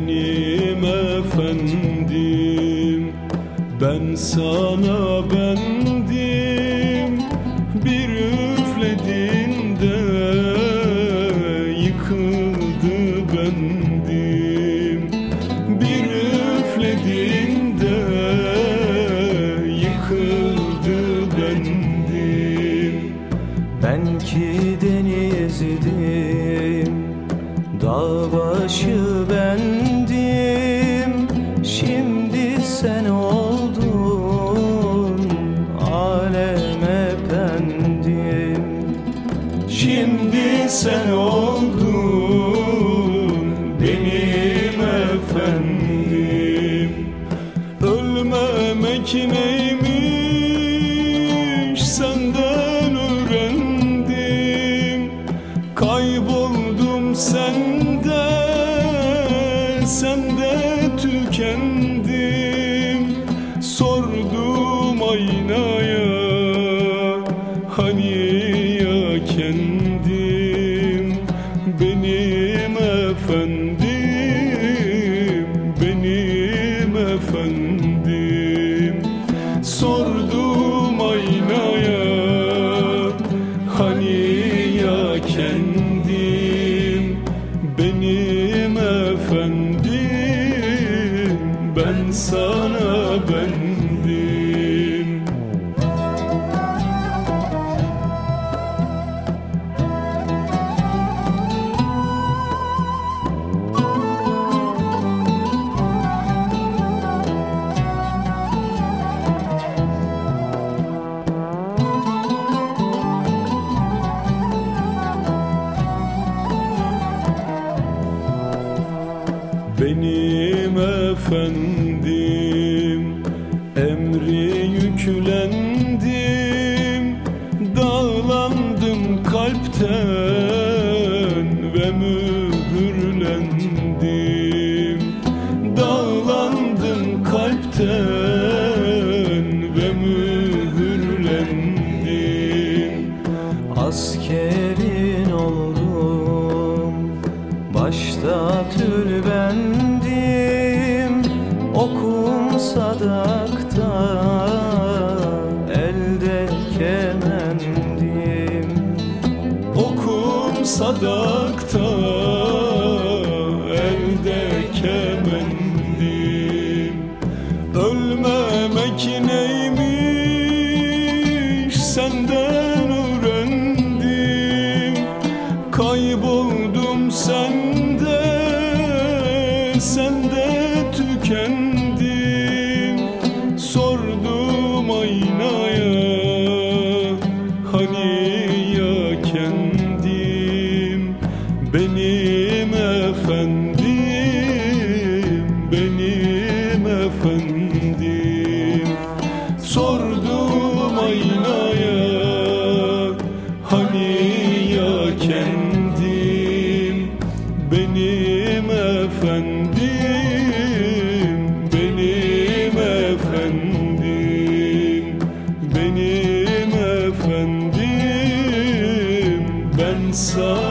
benim efendim. Ben sana bendim Bir üfledin de Yıkıldı bendim. Bir üfledin de Yıkıldı bendim. Ben ki denizdim Dağ başı bendim Şimdi sen oldun Alem efendim Şimdi sen oldun benim efendim. Ölmemek neymiş Sordum aynaya Benim efendim emri yüklendim. Dağlandım kalpten ve mühürlendim. Dağlandım kalpten ve mühürlendim. Askerin oldum Başta tülbendim Okum sadakta Elde kemendim. Okum sadakta elde kemendim. Ölmemek neymiş efendim Sordum aynaya hani ya kendim? Benim efendim, benim efendim Benim efendim ben sana